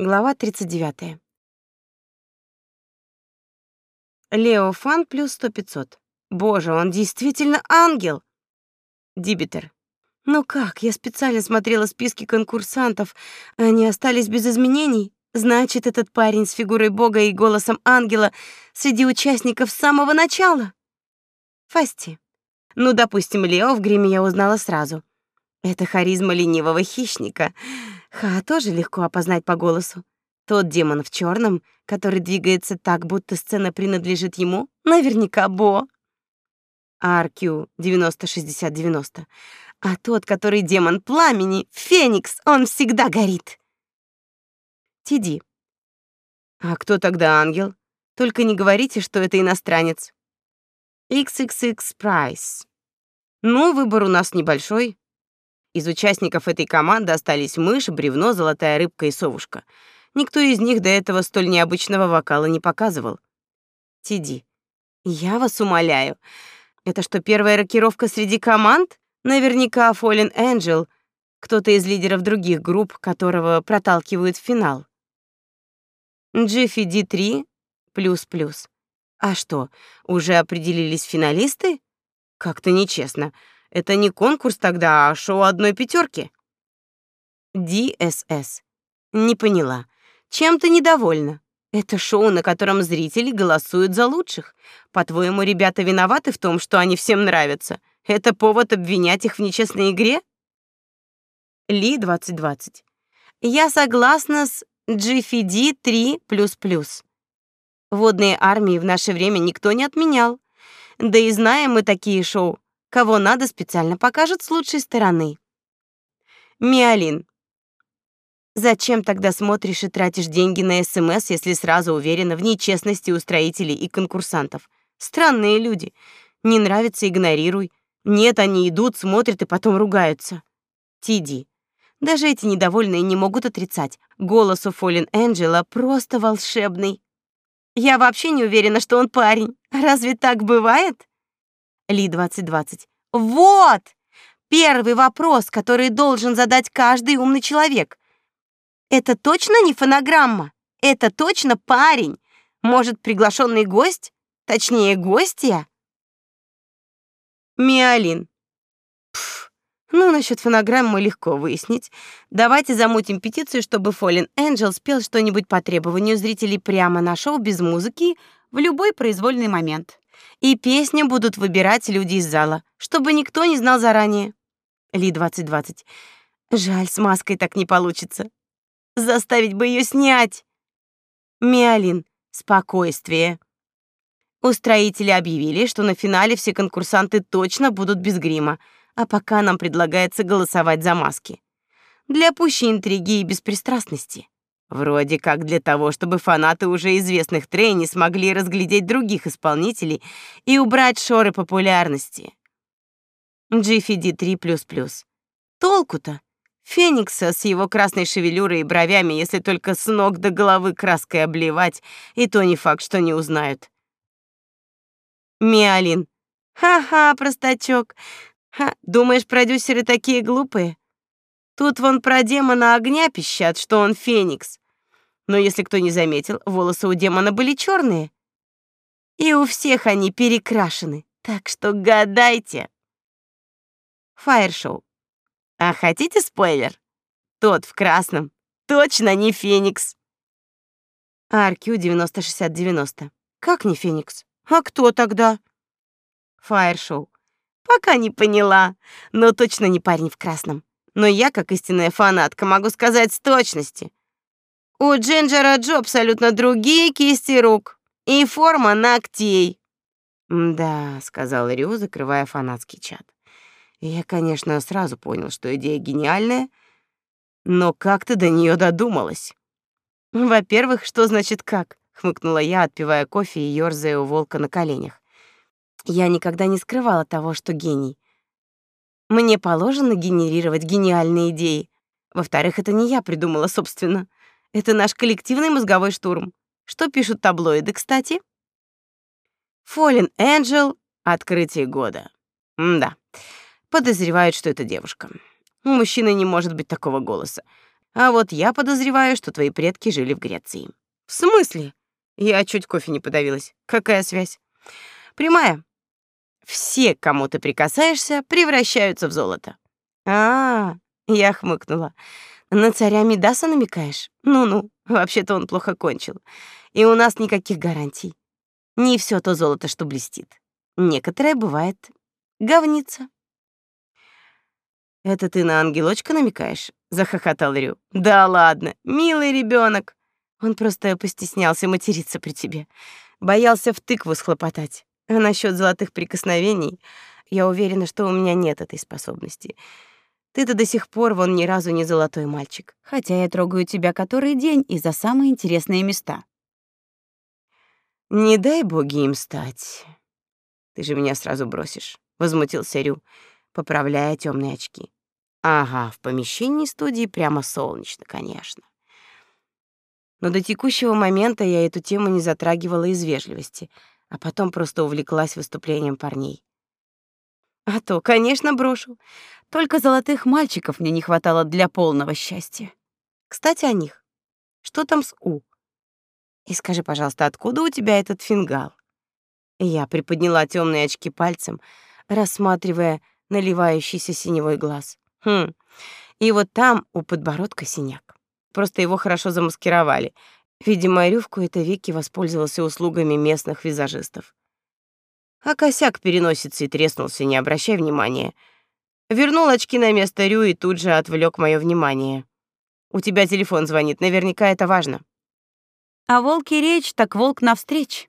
Глава 39. Лео Фан плюс 100-500. Боже, он действительно ангел. Дибитер. Ну как, я специально смотрела списки конкурсантов, они остались без изменений. Значит, этот парень с фигурой бога и голосом ангела среди участников с самого начала. Фасти. Ну, допустим, Лео в гриме я узнала сразу. Это харизма ленивого хищника. Ха, тоже легко опознать по голосу. Тот демон в черном, который двигается так, будто сцена принадлежит ему, наверняка Бо. RQ 906090. А тот, который демон пламени, Феникс, он всегда горит. Тиди. А кто тогда ангел? Только не говорите, что это иностранец. XXX Price. Ну, выбор у нас небольшой. Из участников этой команды остались мышь, бревно, золотая рыбка и совушка. Никто из них до этого столь необычного вокала не показывал. Тиди. Я вас умоляю. Это что, первая рокировка среди команд? Наверняка Fallen Angel, кто-то из лидеров других групп, которого проталкивают в финал. GFD 3 плюс-плюс. А что, уже определились финалисты? Как-то нечестно. Это не конкурс тогда, а шоу одной пятерки. DSS. Не поняла. Чем ты недовольна? Это шоу, на котором зрители голосуют за лучших. По-твоему, ребята виноваты в том, что они всем нравятся? Это повод обвинять их в нечестной игре? Ли 2020. Я согласна с GFD 3++. Водные армии в наше время никто не отменял. Да и знаем мы такие шоу. Кого надо, специально покажут с лучшей стороны. Миалин. Зачем тогда смотришь и тратишь деньги на СМС, если сразу уверена в нечестности устроителей и конкурсантов? Странные люди. Не нравится игнорируй. Нет, они идут, смотрят и потом ругаются. Тиди. Даже эти недовольные не могут отрицать. Голос у Фолин Энджела просто волшебный. Я вообще не уверена, что он парень. Разве так бывает? Ли 2020. Вот! Первый вопрос, который должен задать каждый умный человек. Это точно не фонограмма? Это точно парень? Может, приглашенный гость? Точнее, гостья? Миалин. Пф, ну, насчет фонограммы легко выяснить. Давайте замутим петицию, чтобы Fallen Angel спел что-нибудь по требованию зрителей прямо на шоу без музыки в любой произвольный момент. И песни будут выбирать люди из зала, чтобы никто не знал заранее. Ли 2020. Жаль, с маской так не получится. Заставить бы ее снять. Миалин, спокойствие. Устроители объявили, что на финале все конкурсанты точно будут без грима, а пока нам предлагается голосовать за маски. Для пущей интриги и беспристрастности. Вроде как для того, чтобы фанаты уже известных трей не смогли разглядеть других исполнителей и убрать шоры популярности. GFD 3++. Толку-то? Феникса с его красной шевелюрой и бровями, если только с ног до головы краской обливать, и то не факт, что не узнают. Миалин. Ха-ха, простачок. Ха, думаешь, продюсеры такие глупые? Тут вон про демона огня пищат, что он феникс. Но если кто не заметил, волосы у демона были черные. И у всех они перекрашены. Так что гадайте. Фаер-шоу. А хотите спойлер? Тот в красном точно не Феникс. RQ 906090. Как не Феникс? А кто тогда? Фаер-шоу. Пока не поняла, но точно не парень в красном. Но я, как истинная фанатка, могу сказать с точностью. У Джинджера Джо абсолютно другие кисти рук и форма ногтей. «Да», — сказал Рю, закрывая фанатский чат. Я, конечно, сразу понял, что идея гениальная, но как ты до нее додумалась? Во-первых, что значит как? хмыкнула я, отпивая кофе и ёрзая у волка на коленях. Я никогда не скрывала того, что гений. Мне положено генерировать гениальные идеи. Во-вторых, это не я придумала, собственно. Это наш коллективный мозговой штурм. Что пишут таблоиды, кстати? Fallen Angel. Открытие года. М да. Подозревают, что это девушка. У мужчины не может быть такого голоса. А вот я подозреваю, что твои предки жили в Греции. В смысле? Я чуть кофе не подавилась. Какая связь? Прямая. Все, к кому ты прикасаешься, превращаются в золото. А, -а, -а я хмыкнула. На царя Мидаса намекаешь? Ну-ну, вообще-то он плохо кончил. И у нас никаких гарантий. Не все то золото, что блестит. Некоторое бывает говница. Это ты на ангелочка намекаешь? захохотал Рю. Да ладно, милый ребенок. Он просто постеснялся материться при тебе. Боялся в тыкву схлопотать. А насчет золотых прикосновений, я уверена, что у меня нет этой способности. Ты-то до сих пор вон ни разу не золотой мальчик, хотя я трогаю тебя который день и за самые интересные места. Не дай боги им стать. Ты же меня сразу бросишь, возмутился Рю, поправляя темные очки. Ага, в помещении студии прямо солнечно, конечно. Но до текущего момента я эту тему не затрагивала из вежливости, а потом просто увлеклась выступлением парней. А то, конечно, брошу. Только золотых мальчиков мне не хватало для полного счастья. Кстати, о них. Что там с У? И скажи, пожалуйста, откуда у тебя этот фингал? Я приподняла темные очки пальцем, рассматривая наливающийся синевой глаз. Хм. И вот там у подбородка синяк. Просто его хорошо замаскировали. Видимо, Рю в кои-то веки воспользовался услугами местных визажистов. А косяк переносится и треснулся, не обращай внимания. Вернул очки на место Рю и тут же отвлек мое внимание. У тебя телефон звонит, наверняка это важно. А волки речь, так волк навстреч,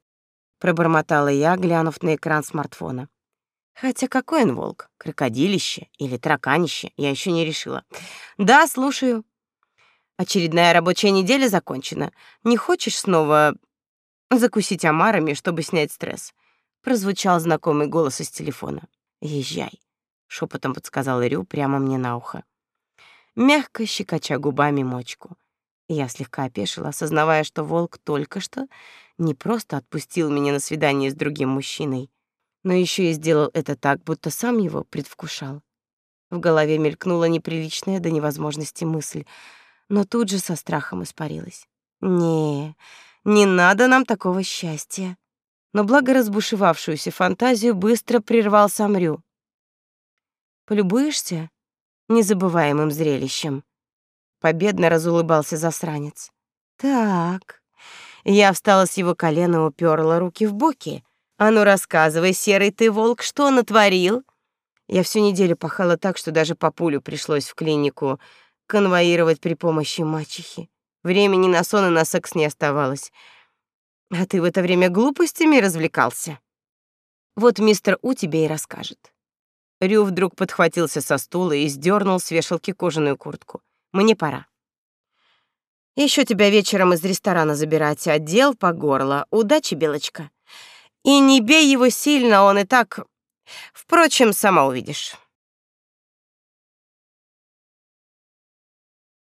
пробормотала я, глянув на экран смартфона. Хотя какой он волк? Крокодилище или тараканище? Я еще не решила. Да, слушаю. Очередная рабочая неделя закончена. Не хочешь снова закусить омарами, чтобы снять стресс? прозвучал знакомый голос из телефона. "Езжай", шепотом подсказал Рю прямо мне на ухо. Мягко щекоча губами мочку. Я слегка опешила, осознавая, что волк только что не просто отпустил меня на свидание с другим мужчиной, но еще и сделал это так, будто сам его предвкушал. В голове мелькнула неприличная до невозможности мысль, но тут же со страхом испарилась. Не, не надо нам такого счастья но благо разбушевавшуюся фантазию быстро прервал Самрю. «Полюбуешься незабываемым зрелищем?» Победно разулыбался засранец. «Так...» Я встала с его колена уперла руки в боки. «А ну, рассказывай, серый ты волк, что натворил?» Я всю неделю пахала так, что даже по пулю пришлось в клинику конвоировать при помощи мачехи. Времени на сон и на секс не оставалось. А ты в это время глупостями развлекался? Вот мистер У тебе и расскажет. Рю вдруг подхватился со стула и сдернул с вешалки кожаную куртку. Мне пора. Еще тебя вечером из ресторана забирать, отдел по горло. Удачи, Белочка. И не бей его сильно, он и так... Впрочем, сама увидишь.